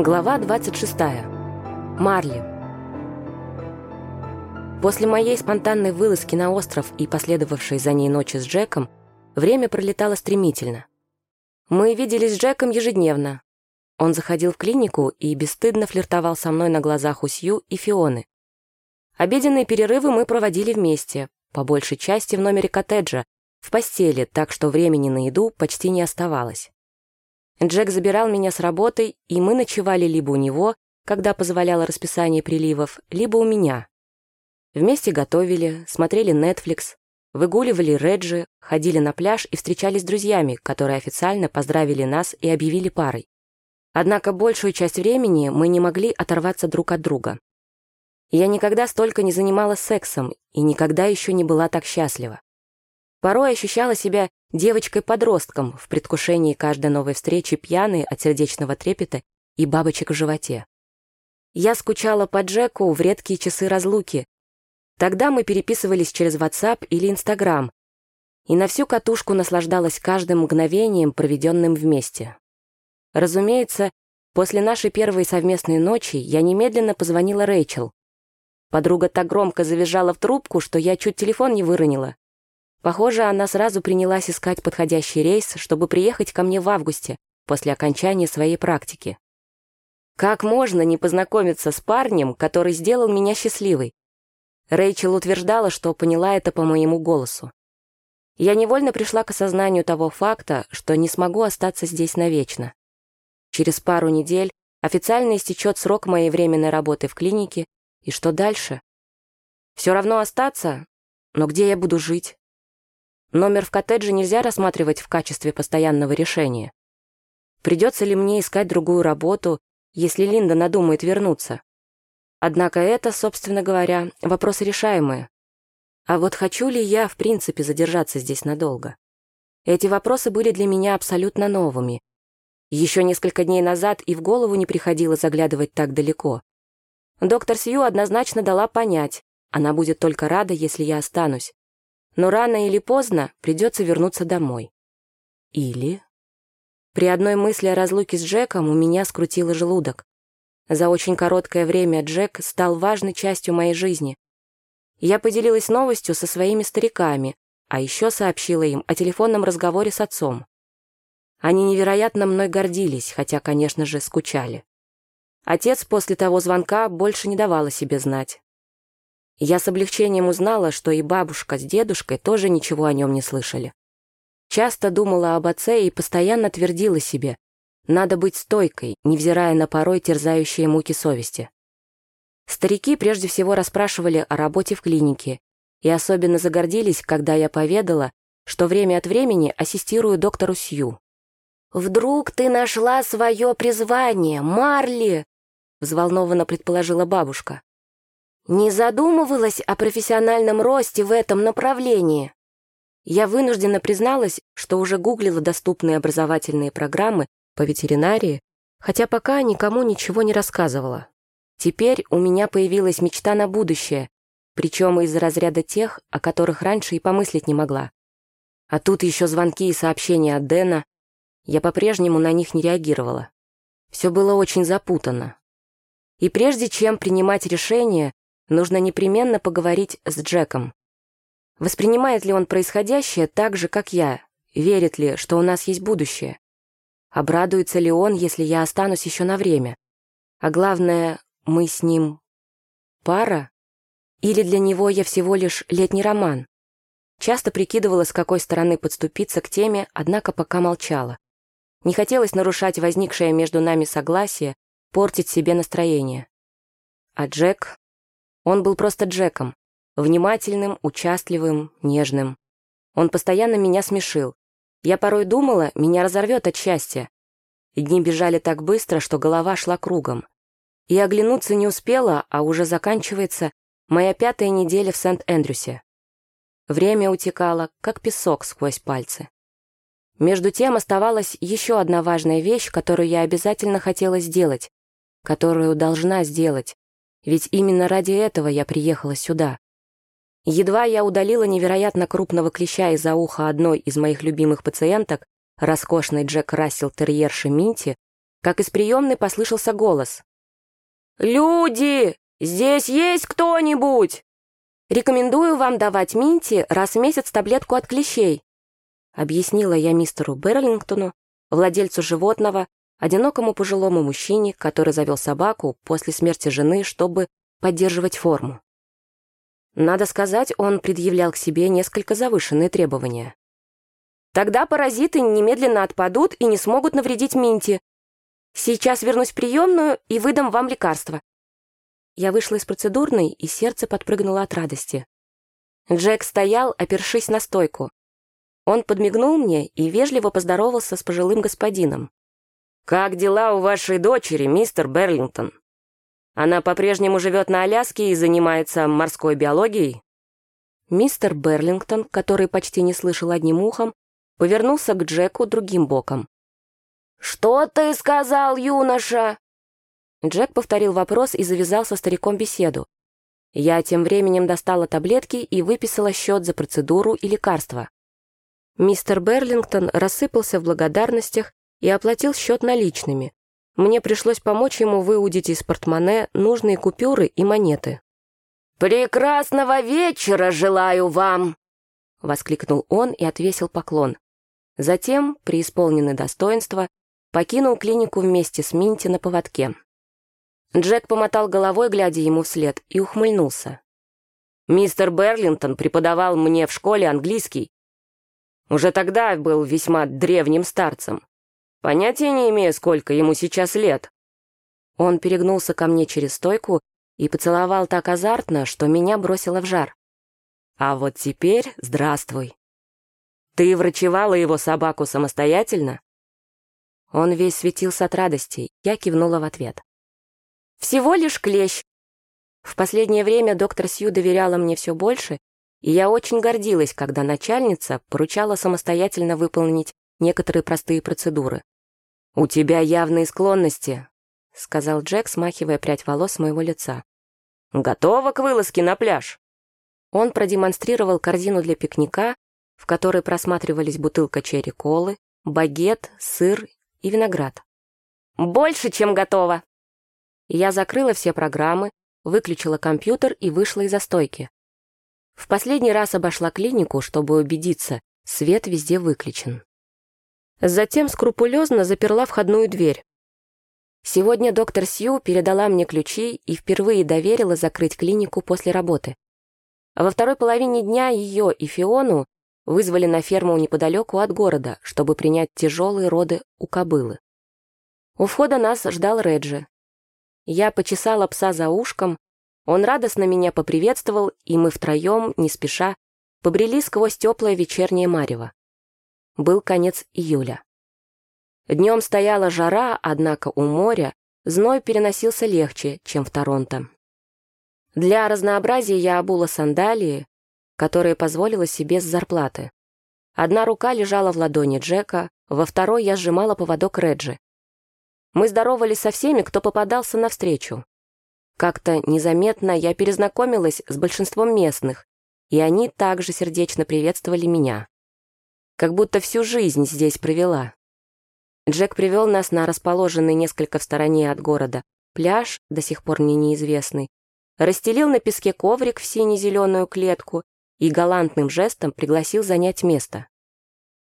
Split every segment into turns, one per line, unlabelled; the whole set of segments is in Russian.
Глава 26. Марли. После моей спонтанной вылазки на остров и последовавшей за ней ночи с Джеком, время пролетало стремительно. Мы виделись с Джеком ежедневно. Он заходил в клинику и бесстыдно флиртовал со мной на глазах у Сью и Фионы. Обеденные перерывы мы проводили вместе, по большей части в номере коттеджа, в постели, так что времени на еду почти не оставалось. Джек забирал меня с работы, и мы ночевали либо у него, когда позволяло расписание приливов, либо у меня. Вместе готовили, смотрели Netflix, выгуливали Реджи, ходили на пляж и встречались с друзьями, которые официально поздравили нас и объявили парой. Однако большую часть времени мы не могли оторваться друг от друга. Я никогда столько не занималась сексом и никогда еще не была так счастлива. Порой ощущала себя девочкой-подростком в предвкушении каждой новой встречи пьяной от сердечного трепета и бабочек в животе. Я скучала по Джеку в редкие часы разлуки. Тогда мы переписывались через WhatsApp или Instagram, и на всю катушку наслаждалась каждым мгновением, проведенным вместе. Разумеется, после нашей первой совместной ночи я немедленно позвонила Рэйчел. Подруга так громко завизжала в трубку, что я чуть телефон не выронила. Похоже, она сразу принялась искать подходящий рейс, чтобы приехать ко мне в августе, после окончания своей практики. Как можно не познакомиться с парнем, который сделал меня счастливой? Рэйчел утверждала, что поняла это по моему голосу. Я невольно пришла к осознанию того факта, что не смогу остаться здесь навечно. Через пару недель официально истечет срок моей временной работы в клинике, и что дальше? Все равно остаться, но где я буду жить? Номер в коттедже нельзя рассматривать в качестве постоянного решения. Придется ли мне искать другую работу, если Линда надумает вернуться? Однако это, собственно говоря, вопросы решаемые. А вот хочу ли я, в принципе, задержаться здесь надолго? Эти вопросы были для меня абсолютно новыми. Еще несколько дней назад и в голову не приходило заглядывать так далеко. Доктор Сью однозначно дала понять, она будет только рада, если я останусь но рано или поздно придется вернуться домой. Или... При одной мысли о разлуке с Джеком у меня скрутило желудок. За очень короткое время Джек стал важной частью моей жизни. Я поделилась новостью со своими стариками, а еще сообщила им о телефонном разговоре с отцом. Они невероятно мной гордились, хотя, конечно же, скучали. Отец после того звонка больше не давал о себе знать. Я с облегчением узнала, что и бабушка с дедушкой тоже ничего о нем не слышали. Часто думала об отце и постоянно твердила себе, надо быть стойкой, невзирая на порой терзающие муки совести. Старики прежде всего расспрашивали о работе в клинике и особенно загордились, когда я поведала, что время от времени ассистирую доктору Сью. «Вдруг ты нашла свое призвание, Марли?» взволнованно предположила бабушка. Не задумывалась о профессиональном росте в этом направлении. Я вынуждена призналась, что уже гуглила доступные образовательные программы по ветеринарии, хотя пока никому ничего не рассказывала. Теперь у меня появилась мечта на будущее, причем из разряда тех, о которых раньше и помыслить не могла. А тут еще звонки и сообщения от Дэна. Я по-прежнему на них не реагировала. Все было очень запутанно. И прежде чем принимать решение, Нужно непременно поговорить с Джеком. Воспринимает ли он происходящее так же, как я? Верит ли, что у нас есть будущее? Обрадуется ли он, если я останусь еще на время? А главное, мы с ним пара? Или для него я всего лишь летний роман? Часто прикидывала, с какой стороны подступиться к теме, однако пока молчала. Не хотелось нарушать возникшее между нами согласие, портить себе настроение. А Джек он был просто Джеком, внимательным, участливым, нежным. Он постоянно меня смешил. Я порой думала, меня разорвет от счастья. Дни бежали так быстро, что голова шла кругом. И оглянуться не успела, а уже заканчивается моя пятая неделя в Сент-Эндрюсе. Время утекало, как песок сквозь пальцы. Между тем оставалась еще одна важная вещь, которую я обязательно хотела сделать, которую должна сделать, ведь именно ради этого я приехала сюда. Едва я удалила невероятно крупного клеща из-за уха одной из моих любимых пациенток, роскошный Джек Рассел терьерши Минти, как из приемной послышался голос. «Люди! Здесь есть кто-нибудь?» «Рекомендую вам давать Минти раз в месяц таблетку от клещей», объяснила я мистеру Берлингтону, владельцу животного, одинокому пожилому мужчине, который завел собаку после смерти жены, чтобы поддерживать форму. Надо сказать, он предъявлял к себе несколько завышенные требования. Тогда паразиты немедленно отпадут и не смогут навредить Минти. Сейчас вернусь в приемную и выдам вам лекарство. Я вышла из процедурной, и сердце подпрыгнуло от радости. Джек стоял, опершись на стойку. Он подмигнул мне и вежливо поздоровался с пожилым господином. «Как дела у вашей дочери, мистер Берлингтон? Она по-прежнему живет на Аляске и занимается морской биологией?» Мистер Берлингтон, который почти не слышал одним ухом, повернулся к Джеку другим боком. «Что ты сказал, юноша?» Джек повторил вопрос и завязал со стариком беседу. Я тем временем достала таблетки и выписала счет за процедуру и лекарства. Мистер Берлингтон рассыпался в благодарностях и оплатил счет наличными. Мне пришлось помочь ему выудить из портмоне нужные купюры и монеты. «Прекрасного вечера желаю вам!» — воскликнул он и отвесил поклон. Затем, преисполненный достоинства, покинул клинику вместе с Минти на поводке. Джек помотал головой, глядя ему вслед, и ухмыльнулся. «Мистер Берлинтон преподавал мне в школе английский. Уже тогда был весьма древним старцем. Понятия не имею, сколько ему сейчас лет». Он перегнулся ко мне через стойку и поцеловал так азартно, что меня бросило в жар. «А вот теперь здравствуй. Ты врачевала его собаку самостоятельно?» Он весь светился от радости, я кивнула в ответ. «Всего лишь клещ!» В последнее время доктор Сью доверяла мне все больше, и я очень гордилась, когда начальница поручала самостоятельно выполнить некоторые простые процедуры. «У тебя явные склонности», — сказал Джек, смахивая прядь волос моего лица. «Готова к вылазке на пляж?» Он продемонстрировал корзину для пикника, в которой просматривались бутылка черри-колы, багет, сыр и виноград. «Больше, чем готово!» Я закрыла все программы, выключила компьютер и вышла из застойки. В последний раз обошла клинику, чтобы убедиться, свет везде выключен. Затем скрупулезно заперла входную дверь. Сегодня доктор Сью передала мне ключи и впервые доверила закрыть клинику после работы. Во второй половине дня ее и Фиону вызвали на ферму неподалеку от города, чтобы принять тяжелые роды у кобылы. У входа нас ждал Реджи. Я почесала пса за ушком, он радостно меня поприветствовал, и мы втроем, не спеша, побрели сквозь теплое вечернее марево. Был конец июля. Днем стояла жара, однако у моря зной переносился легче, чем в Торонто. Для разнообразия я обула сандалии, которые позволила себе с зарплаты. Одна рука лежала в ладони Джека, во второй я сжимала поводок Реджи. Мы здоровались со всеми, кто попадался навстречу. Как-то незаметно я перезнакомилась с большинством местных, и они также сердечно приветствовали меня. Как будто всю жизнь здесь провела. Джек привел нас на расположенный несколько в стороне от города пляж, до сих пор мне неизвестный, расстелил на песке коврик в сине-зеленую клетку и галантным жестом пригласил занять место.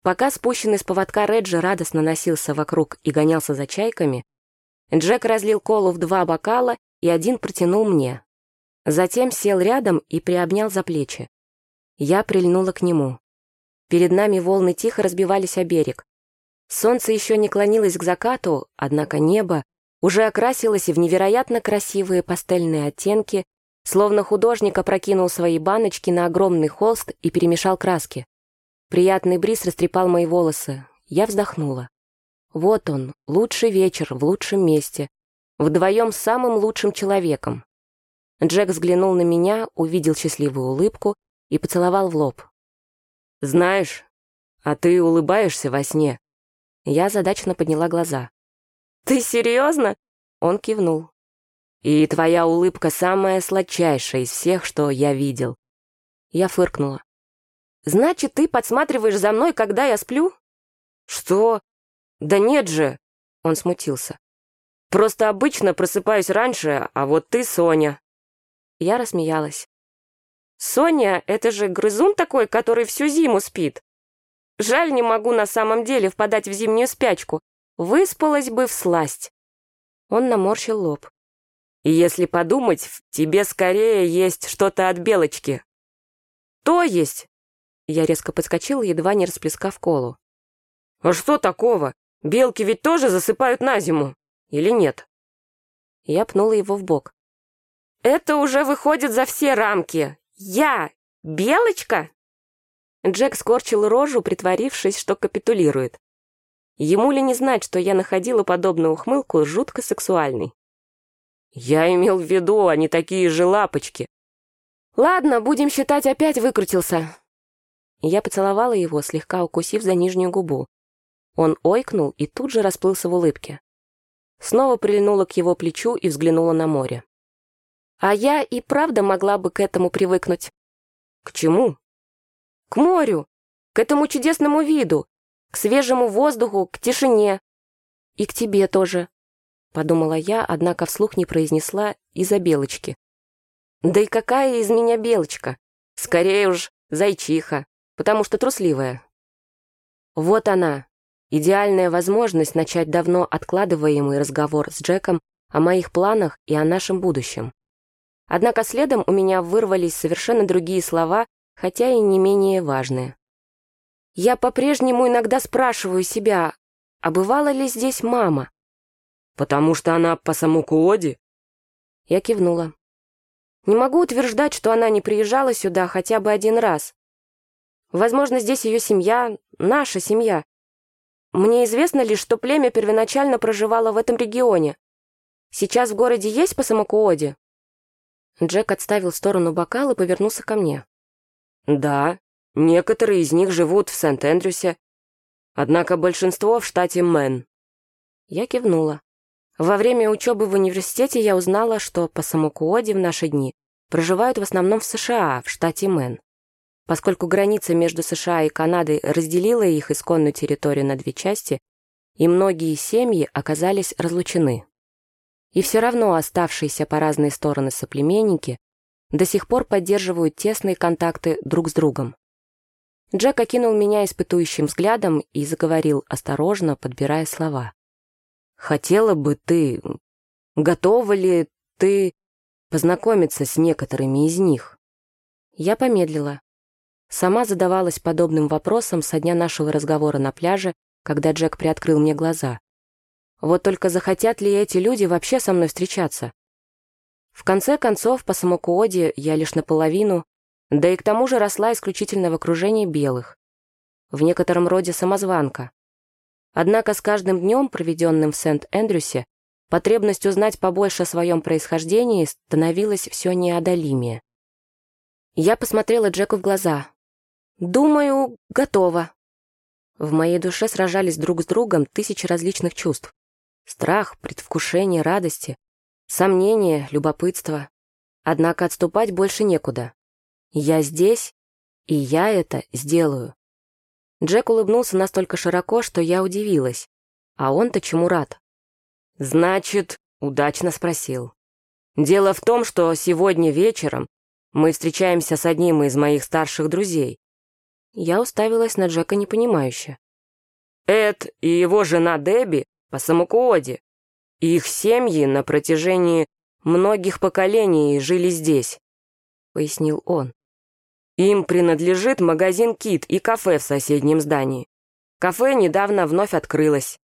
Пока спущенный с поводка Реджи радостно носился вокруг и гонялся за чайками, Джек разлил колу в два бокала и один протянул мне. Затем сел рядом и приобнял за плечи. Я прильнула к нему. Перед нами волны тихо разбивались о берег. Солнце еще не клонилось к закату, однако небо уже окрасилось в невероятно красивые пастельные оттенки, Словно художник опрокинул свои баночки на огромный холст и перемешал краски. Приятный бриз растрепал мои волосы. Я вздохнула. Вот он, лучший вечер в лучшем месте. Вдвоем с самым лучшим человеком. Джек взглянул на меня, увидел счастливую улыбку и поцеловал в лоб. «Знаешь, а ты улыбаешься во сне». Я задачно подняла глаза. «Ты серьезно?» Он кивнул. И твоя улыбка самая сладчайшая из всех, что я видел. Я фыркнула. Значит, ты подсматриваешь за мной, когда я сплю? Что? Да нет же. Он смутился.
«Просто обычно просыпаюсь раньше, а вот ты Соня».
Я рассмеялась.
«Соня — это же грызун такой, который всю зиму спит. Жаль, не могу на самом деле впадать в зимнюю спячку. Выспалась бы в сласть».
Он наморщил лоб.
«Если подумать, в тебе скорее есть что-то от белочки». «То есть?»
Я резко подскочила, едва не расплескав колу.
«А что такого? Белки ведь тоже засыпают на зиму. Или нет?»
Я пнула его в бок.
«Это уже выходит за все рамки. Я белочка?»
Джек скорчил рожу, притворившись, что капитулирует. Ему ли не знать, что я находила подобную ухмылку жутко сексуальной?
«Я имел в виду, они такие же лапочки».
«Ладно, будем считать, опять выкрутился». Я поцеловала его, слегка укусив за нижнюю губу. Он ойкнул и тут же расплылся в улыбке. Снова прильнула к его плечу и взглянула на море. А я и правда могла бы к этому привыкнуть.
К чему?
К морю, к этому чудесному виду, к свежему воздуху, к тишине. И к тебе тоже, подумала я, однако вслух не произнесла из-за белочки. Да и какая из меня белочка? Скорее уж, зайчиха, потому что трусливая. Вот она, идеальная возможность начать давно откладываемый разговор с Джеком о моих планах и о нашем будущем. Однако следом у меня вырвались совершенно другие слова, хотя и не менее важные. Я по-прежнему иногда спрашиваю себя, а бывала ли здесь мама?
Потому что она по саму Куоди?
Я кивнула. Не могу утверждать, что она не приезжала сюда хотя бы один раз. Возможно, здесь ее семья, наша семья. Мне известно лишь, что племя первоначально проживало в этом регионе. Сейчас в городе есть по Самокуоде?» Джек отставил в сторону бокал и повернулся ко мне.
«Да, некоторые из них живут в Сент-Эндрюсе, однако большинство в штате Мэн».
Я кивнула. Во время учебы в университете я узнала, что пассамакуодди в наши дни проживают в основном в США, в штате Мэн. Поскольку граница между США и Канадой разделила их исконную территорию на две части, и многие семьи оказались разлучены. И все равно оставшиеся по разные стороны соплеменники до сих пор поддерживают тесные контакты друг с другом. Джек окинул меня испытующим взглядом и заговорил осторожно, подбирая слова. «Хотела бы ты... Готова ли ты познакомиться с некоторыми из них?» Я помедлила. Сама задавалась подобным вопросом со дня нашего разговора на пляже, когда Джек приоткрыл мне глаза. Вот только захотят ли эти люди вообще со мной встречаться? В конце концов, по самокуоде я лишь наполовину, да и к тому же росла исключительно в окружении белых. В некотором роде самозванка. Однако с каждым днем, проведенным в Сент-Эндрюсе, потребность узнать побольше о своем происхождении становилась все неодолимее. Я посмотрела Джеку в глаза, «Думаю, готово». В моей душе сражались друг с другом тысячи различных чувств. Страх, предвкушение радости, сомнение, любопытство. Однако отступать больше некуда. Я здесь, и я это сделаю. Джек улыбнулся настолько широко, что я удивилась. А он-то чему рад? «Значит, удачно спросил. Дело в том, что сегодня вечером мы встречаемся с одним из моих старших друзей. Я уставилась на Джека непонимающе. «Эд и его жена Дебби по самокуоде. Их семьи на протяжении многих поколений жили здесь», — пояснил он. «Им принадлежит магазин «Кит» и кафе в соседнем здании. Кафе недавно вновь открылось.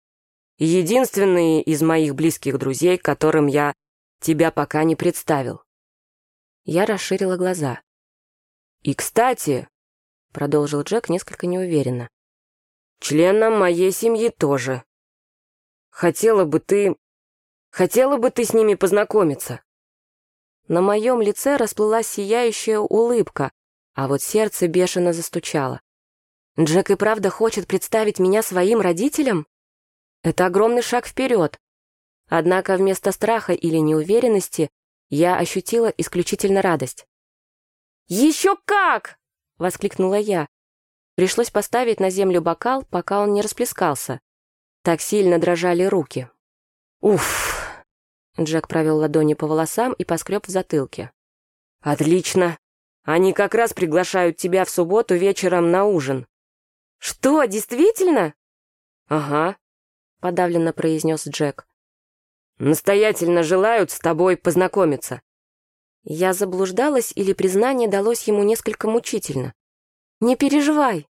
Единственный из моих близких друзей, которым я тебя пока не представил». Я расширила глаза. «И, кстати, продолжил Джек несколько неуверенно. «Членам моей семьи тоже. Хотела бы ты... Хотела бы ты с ними познакомиться?» На моем лице расплылась сияющая улыбка, а вот сердце бешено застучало. Джек и правда хочет представить меня своим родителям? Это огромный шаг вперед. Однако вместо страха или неуверенности я ощутила исключительно радость. «Еще как!» — воскликнула я. Пришлось поставить на землю бокал, пока он не расплескался. Так сильно дрожали руки. «Уф!» Джек провел ладони по волосам и поскреб в затылке. «Отлично! Они как раз приглашают тебя в субботу вечером на ужин».
«Что, действительно?»
«Ага», — подавленно произнес Джек.
«Настоятельно желают с тобой познакомиться».
Я заблуждалась или признание далось ему несколько мучительно. «Не переживай!»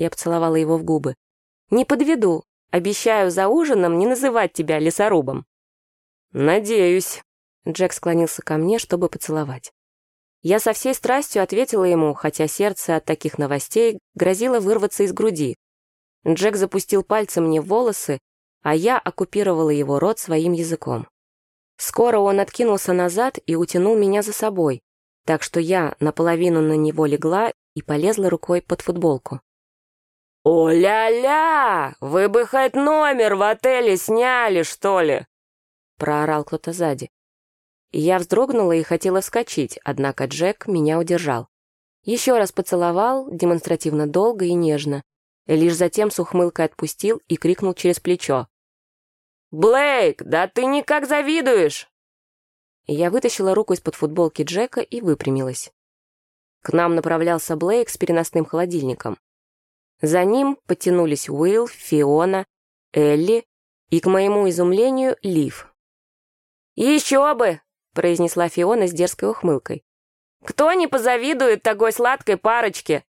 Я поцеловала его в губы. «Не подведу. Обещаю за ужином не называть тебя лесорубом».
«Надеюсь».
Джек склонился ко мне, чтобы поцеловать. Я со всей страстью ответила ему, хотя сердце от таких новостей грозило вырваться из груди. Джек запустил пальцем мне в волосы, а я оккупировала его рот своим языком. Скоро он откинулся назад и утянул меня за собой, так что я наполовину на него легла и полезла рукой под футболку.
«О-ля-ля! Вы бы хоть номер в отеле сняли, что ли?»
проорал кто-то сзади. Я вздрогнула и хотела вскочить, однако Джек меня удержал. Еще раз поцеловал, демонстративно долго и нежно. Лишь затем с ухмылкой отпустил и крикнул через плечо.
«Блейк, да ты никак завидуешь!»
Я вытащила руку из-под футболки Джека и выпрямилась. К нам направлялся Блейк с переносным холодильником. За ним подтянулись Уилл, Фиона, Элли и, к моему изумлению, Лив.
«Еще бы!» — произнесла Фиона с дерзкой ухмылкой. «Кто не позавидует такой сладкой парочке?»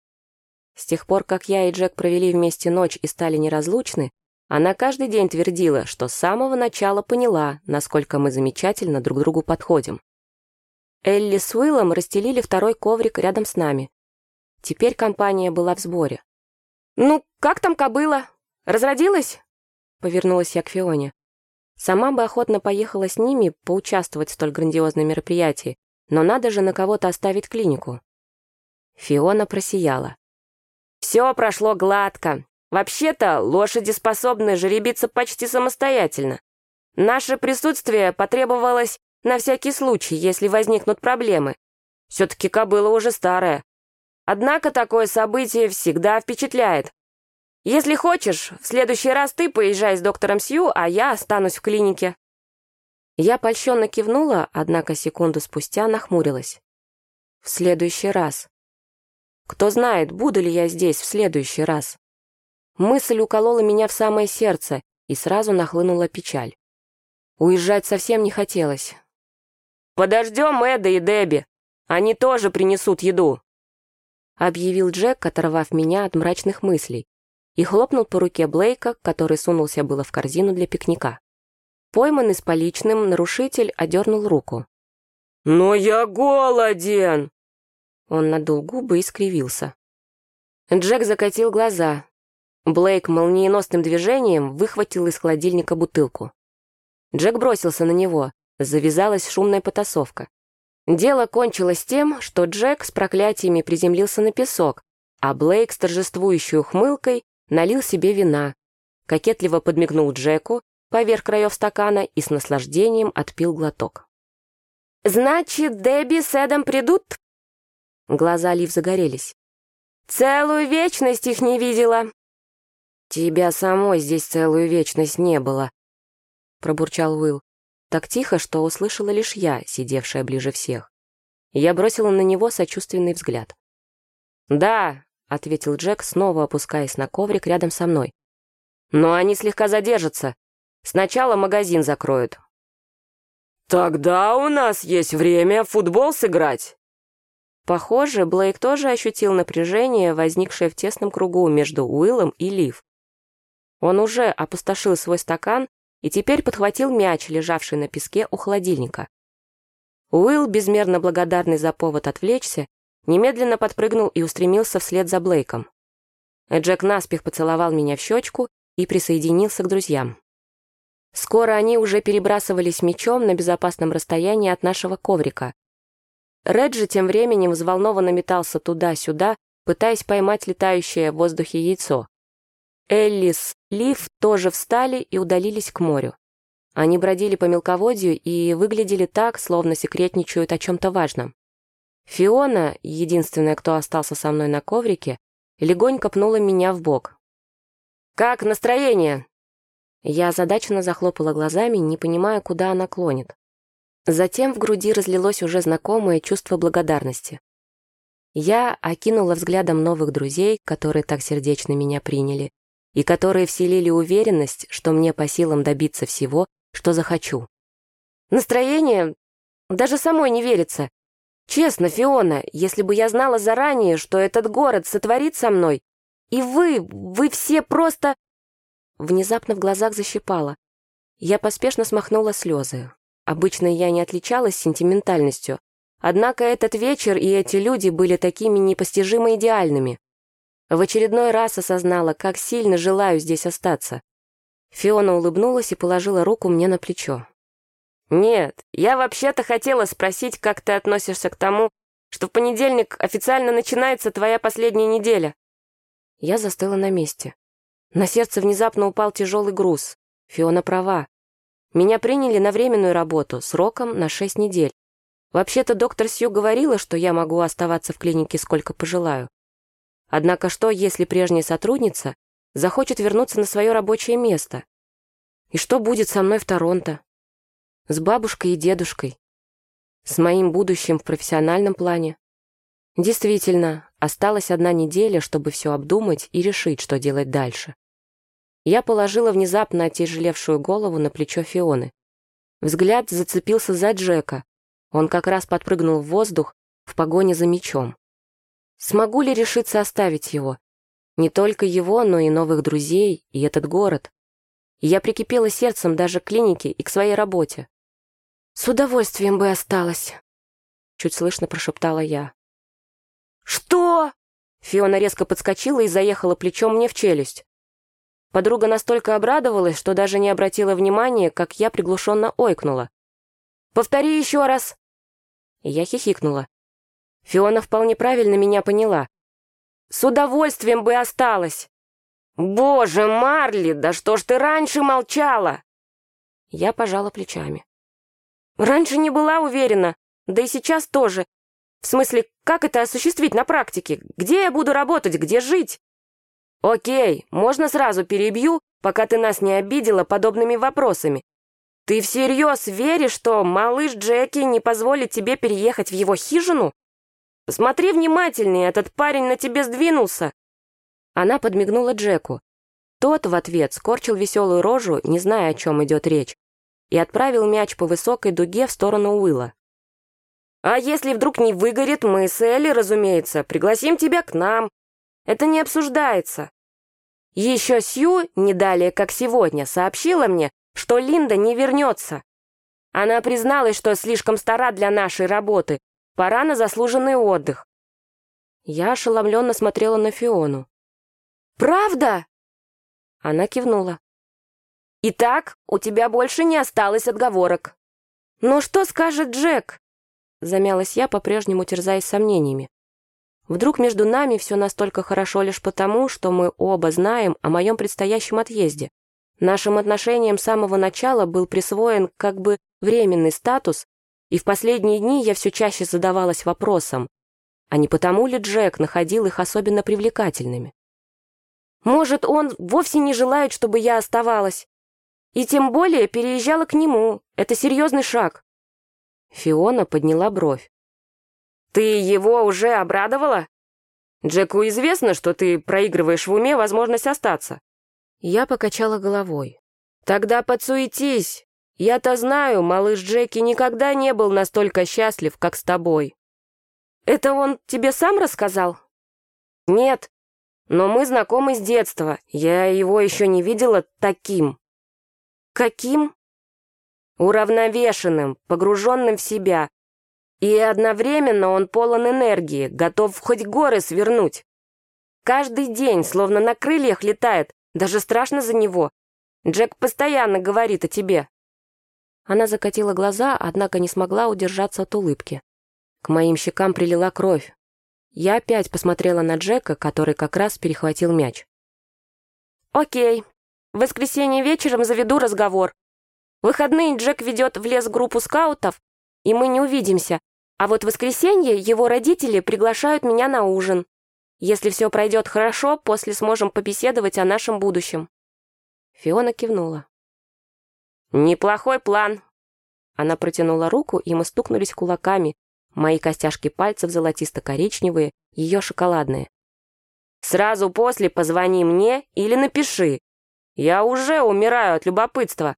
С тех пор, как я и Джек провели вместе ночь и стали неразлучны, она каждый день твердила, что с самого начала поняла, насколько мы замечательно друг другу подходим. Элли с Уиллом расстелили второй коврик рядом с нами. Теперь компания была в сборе.
«Ну, как там кобыла? Разродилась?»
Повернулась я к Фионе. Сама бы охотно поехала с ними поучаствовать в столь грандиозном мероприятии, но надо же на кого-то оставить клинику. Фиона просияла.
«Все прошло гладко. Вообще-то, лошади способны жеребиться почти самостоятельно. Наше присутствие потребовалось на всякий случай, если возникнут проблемы. Все-таки кобыла уже старая. Однако такое событие всегда впечатляет. Если хочешь, в следующий раз ты поезжай с доктором Сью, а я останусь в клинике».
Я польщенно кивнула, однако секунду спустя нахмурилась. «В следующий раз. Кто знает, буду ли я здесь в следующий раз». Мысль уколола меня в самое сердце, и сразу нахлынула печаль. Уезжать совсем не хотелось.
«Подождем Эда и Дебби. Они тоже принесут еду»,
объявил Джек, оторвав меня от мрачных мыслей, и хлопнул по руке Блейка, который сунулся было в корзину для пикника. Пойманный с поличным, нарушитель одернул руку.
«Но я голоден!»
Он надул губы и скривился. Джек закатил глаза, Блейк молниеносным движением выхватил из холодильника бутылку. Джек бросился на него, завязалась шумная потасовка. Дело кончилось тем, что Джек с проклятиями приземлился на песок, а Блейк с торжествующей ухмылкой налил себе вина, кокетливо подмигнул Джеку поверх краев стакана и с наслаждением отпил глоток.
«Значит, Дебби с Эдом придут?»
Глаза Лив загорелись.
«Целую вечность их не видела.
«Тебя самой здесь целую вечность не было», — пробурчал Уилл. Так тихо, что услышала лишь я, сидевшая ближе всех. Я бросила на него сочувственный взгляд.
«Да», — ответил Джек, снова опускаясь на коврик рядом со мной. «Но они слегка задержатся. Сначала магазин закроют». «Тогда у нас есть время в футбол сыграть».
Похоже, Блейк тоже ощутил напряжение, возникшее в тесном кругу между Уиллом и Лив. Он уже опустошил свой стакан и теперь подхватил мяч, лежавший на песке у холодильника. Уилл, безмерно благодарный за повод отвлечься, немедленно подпрыгнул и устремился вслед за Блейком. Джек наспех поцеловал меня в щечку и присоединился к друзьям. Скоро они уже перебрасывались мячом на безопасном расстоянии от нашего коврика. Реджи тем временем взволнованно метался туда-сюда, пытаясь поймать летающее в воздухе яйцо. Эллис, Лив тоже встали и удалились к морю. Они бродили по мелководью и выглядели так, словно секретничают о чем-то важном. Фиона, единственная, кто остался со мной на коврике, легонько пнула меня в бок.
«Как настроение?»
Я озадаченно захлопала глазами, не понимая, куда она клонит. Затем в груди разлилось уже знакомое чувство благодарности. Я окинула взглядом новых друзей, которые так сердечно меня приняли, и которые вселили уверенность, что мне по силам добиться всего, что захочу. Настроение даже самой не верится. Честно, Фиона, если бы я знала заранее, что этот город сотворит со мной, и вы, вы все просто... Внезапно в глазах защипало. Я поспешно смахнула слезы. Обычно я не отличалась сентиментальностью, однако этот вечер и эти люди были такими непостижимо идеальными. В очередной раз осознала, как сильно желаю здесь остаться. Фиона улыбнулась и положила руку мне на плечо. «Нет, я вообще-то хотела спросить, как ты относишься к тому, что в понедельник официально начинается твоя последняя неделя». Я застыла на месте. На сердце внезапно упал тяжелый груз. Фиона права. Меня приняли на временную работу, сроком на шесть недель. Вообще-то доктор Сью говорила, что я могу оставаться в клинике сколько пожелаю. Однако что, если прежняя сотрудница захочет вернуться на свое рабочее место? И что будет со мной в Торонто? С бабушкой и дедушкой? С моим будущим в профессиональном плане? Действительно, осталась одна неделя, чтобы все обдумать и решить, что делать дальше. Я положила внезапно отяжелевшую голову на плечо Фионы. Взгляд зацепился за Джека. Он как раз подпрыгнул в воздух в погоне за мечом. Смогу ли решиться оставить его? Не только его, но и новых друзей, и этот город. Я прикипела сердцем даже к клинике и к своей работе. «С удовольствием бы осталась», — чуть слышно прошептала я. «Что?» Фиона резко подскочила и заехала плечом мне в челюсть. Подруга настолько обрадовалась, что даже не обратила внимания, как я приглушенно ойкнула. «Повтори еще раз!» Я хихикнула. Фиона вполне правильно меня поняла. С удовольствием бы осталась. Боже, Марли, да что ж ты раньше молчала? Я пожала плечами. Раньше не была уверена, да и сейчас тоже. В смысле, как это осуществить на практике? Где я буду работать, где жить? Окей, можно сразу перебью, пока ты нас не обидела подобными вопросами. Ты всерьез веришь, что малыш Джеки не позволит тебе переехать в его хижину? Смотри внимательнее, этот парень на тебе сдвинулся!» Она подмигнула Джеку. Тот в ответ скорчил веселую рожу, не зная, о чем идет речь, и отправил мяч по высокой дуге в сторону Уилла. «А если вдруг не выгорит, мы с Элли, разумеется, пригласим тебя к нам. Это не обсуждается». Еще Сью, не далее как сегодня, сообщила мне, что Линда не вернется. Она призналась, что слишком стара для нашей работы, Пора на заслуженный отдых. Я ошеломленно смотрела на Фиону. «Правда?» Она кивнула. «Итак, у тебя больше не осталось отговорок». «Ну что скажет Джек?» Замялась я, по-прежнему терзаясь сомнениями. Вдруг между нами все настолько хорошо лишь потому, что мы оба знаем о моем предстоящем отъезде. Нашим отношениям с самого начала был присвоен как бы временный статус, и в последние дни я все чаще задавалась вопросом, а не потому ли Джек находил их особенно привлекательными? Может, он вовсе не желает, чтобы я оставалась? И тем более переезжала к нему. Это серьезный шаг. Фиона подняла бровь. «Ты его уже обрадовала? Джеку известно, что ты проигрываешь в уме возможность остаться». Я покачала головой. «Тогда подсуетись. Я-то знаю, малыш Джеки никогда не был настолько счастлив, как с тобой. Это он тебе сам рассказал? Нет, но мы знакомы с детства. Я его еще не видела таким. Каким? Уравновешенным, погруженным в себя. И одновременно он полон энергии, готов хоть горы свернуть. Каждый день, словно на крыльях летает, даже страшно за него. Джек постоянно говорит о тебе. Она закатила глаза, однако не смогла удержаться от улыбки. К моим щекам прилила кровь. Я опять посмотрела на Джека, который как раз перехватил мяч. «Окей. В воскресенье вечером заведу разговор. В выходные Джек ведет в лес группу скаутов, и мы не увидимся. А вот в воскресенье его родители приглашают меня на ужин. Если все пройдет хорошо, после сможем побеседовать о нашем будущем». Фиона кивнула.
«Неплохой план». Она протянула руку, и мы стукнулись кулаками. Мои костяшки пальцев золотисто-коричневые, ее шоколадные. «Сразу после позвони мне или напиши. Я уже умираю от любопытства».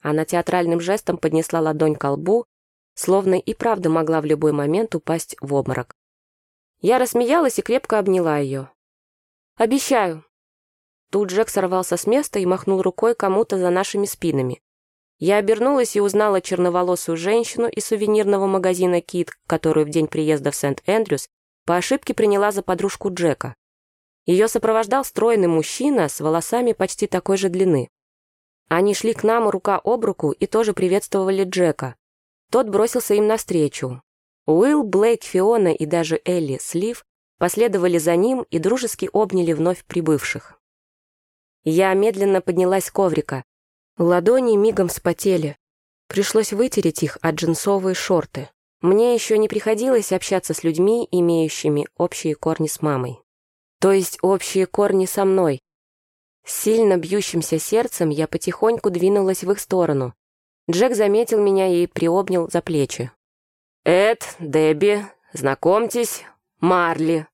Она театральным жестом поднесла ладонь к лбу, словно и правда могла в любой момент упасть в обморок. Я рассмеялась и крепко обняла ее. «Обещаю». Тут Джек сорвался с места и махнул рукой кому-то за нашими спинами. Я обернулась и узнала черноволосую женщину из сувенирного магазина «Кит», которую в день приезда в Сент-Эндрюс по ошибке приняла за подружку Джека. Ее сопровождал стройный мужчина с волосами почти такой же длины. Они шли к нам рука об руку и тоже приветствовали Джека. Тот бросился им навстречу. Уилл, Блейк, Фиона и даже Элли Слив последовали за ним и дружески обняли вновь прибывших. Я медленно поднялась с коврика. Ладони мигом вспотели. Пришлось вытереть их от джинсовые шорты. Мне еще не приходилось общаться с людьми, имеющими общие корни с мамой. То есть общие корни со мной. С сильно бьющимся сердцем я потихоньку двинулась в их сторону. Джек заметил меня и приобнял за плечи. «Эд, Дебби, знакомьтесь, Марли».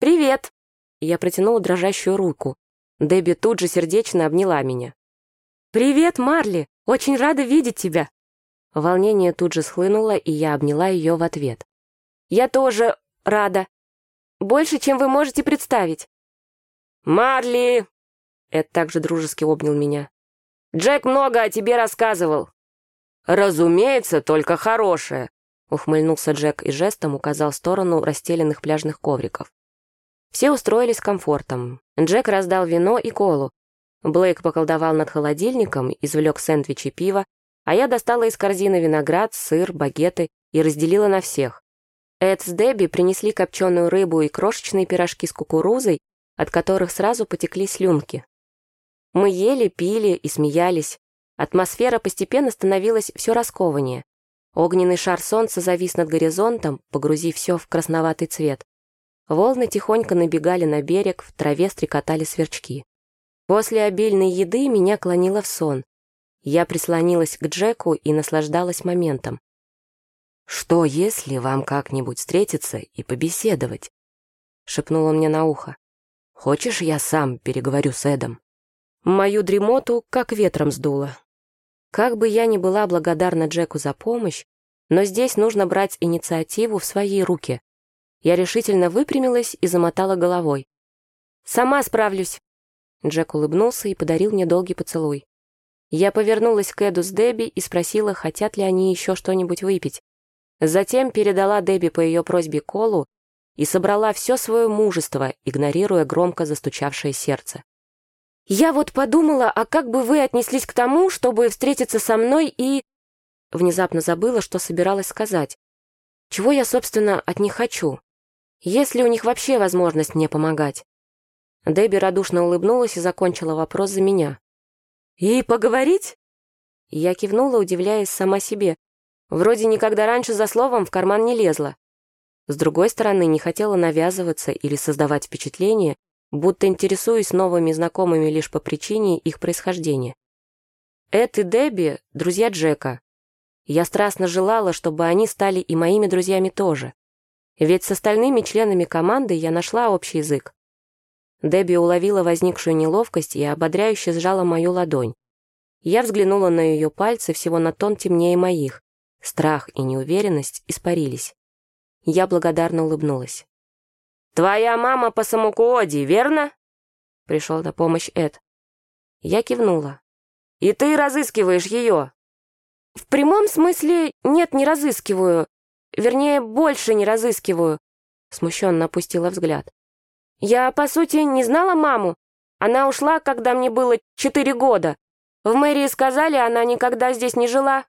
«Привет!» Я протянула дрожащую руку. Дебби тут же сердечно обняла меня. «Привет, Марли! Очень рада видеть тебя!» Волнение тут же схлынуло, и я обняла ее в ответ. «Я тоже рада. Больше, чем вы можете представить». «Марли!» Эд также дружески обнял меня. «Джек много о тебе рассказывал». «Разумеется, только хорошее», ухмыльнулся Джек и жестом указал в сторону расстеленных пляжных ковриков. Все устроились с комфортом. Джек раздал вино и колу, Блейк поколдовал над холодильником, извлек сэндвич и пиво, а я достала из корзины виноград, сыр, багеты и разделила на всех. Эд с Дебби принесли копченую рыбу и крошечные пирожки с кукурузой, от которых сразу потекли слюнки. Мы ели, пили и смеялись. Атмосфера постепенно становилась все раскованнее. Огненный шар солнца завис над горизонтом, погрузив все в красноватый цвет. Волны тихонько набегали на берег, в траве стрекотали сверчки. После обильной еды меня клонило в сон. Я прислонилась к Джеку и наслаждалась моментом. «Что, если вам как-нибудь встретиться и побеседовать?» — шепнул он мне на ухо. «Хочешь, я сам переговорю с Эдом?» Мою дремоту как ветром сдуло. Как бы я ни была благодарна Джеку за помощь, но здесь нужно брать инициативу в свои руки. Я решительно выпрямилась и замотала головой. «Сама справлюсь!» Джек улыбнулся и подарил мне долгий поцелуй. Я повернулась к Эду с Дебби и спросила, хотят ли они еще что-нибудь выпить. Затем передала Дебби по ее просьбе колу и собрала все свое мужество, игнорируя громко застучавшее сердце. «Я вот подумала, а как бы вы отнеслись к тому, чтобы встретиться со мной и...» Внезапно забыла, что собиралась сказать. Чего я, собственно, от них хочу? Есть ли у них вообще возможность мне помогать? Дебби радушно улыбнулась и закончила вопрос за меня. «И поговорить?» Я кивнула, удивляясь сама себе. Вроде никогда раньше за словом в карман не лезла. С другой стороны, не хотела навязываться или создавать впечатление, будто интересуюсь новыми знакомыми лишь по причине их происхождения. Эд и Дебби — друзья Джека. Я страстно желала, чтобы они стали и моими друзьями тоже. Ведь с остальными членами команды я нашла общий язык. Дебби уловила возникшую неловкость и ободряюще сжала мою ладонь. Я взглянула на ее пальцы всего на тон темнее моих. Страх и неуверенность испарились. Я благодарно улыбнулась. «Твоя мама по Самукуоди, верно?» Пришел на помощь Эд. Я кивнула. «И ты разыскиваешь ее?» «В прямом смысле нет, не разыскиваю. Вернее, больше не разыскиваю», смущенно опустила взгляд. Я, по сути, не знала маму. Она ушла, когда мне было четыре года. В мэрии сказали, она никогда здесь не жила.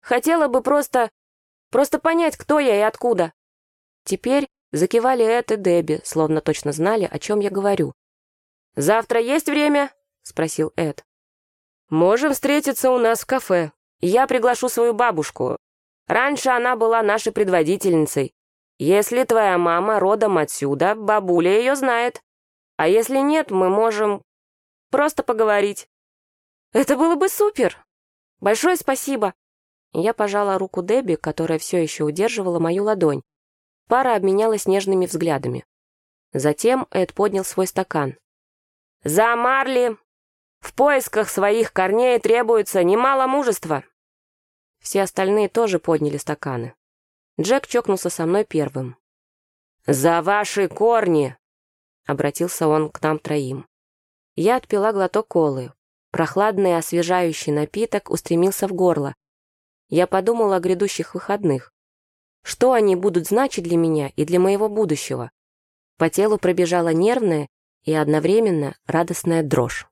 Хотела бы просто... просто понять, кто я и откуда. Теперь закивали Эд и Дебби, словно точно знали, о чем я говорю. «Завтра есть время?» — спросил Эд. «Можем встретиться у нас в кафе. Я приглашу свою бабушку. Раньше она была нашей предводительницей. Если твоя мама родом отсюда, бабуля ее знает. А если нет, мы можем просто поговорить. Это было бы супер. Большое спасибо!»
Я пожала руку Дебби, которая все еще удерживала мою ладонь. Пара обменялась нежными взглядами. Затем Эд поднял свой стакан.
«За Марли! В поисках своих корней требуется немало мужества!»
Все остальные тоже подняли стаканы. Джек чокнулся со мной первым.
«За ваши корни!» — обратился он к нам троим.
Я отпила глоток колы. Прохладный освежающий напиток устремился в горло. Я подумала о грядущих выходных. Что они будут значить для меня и для моего будущего? По телу пробежала нервная и одновременно радостная дрожь.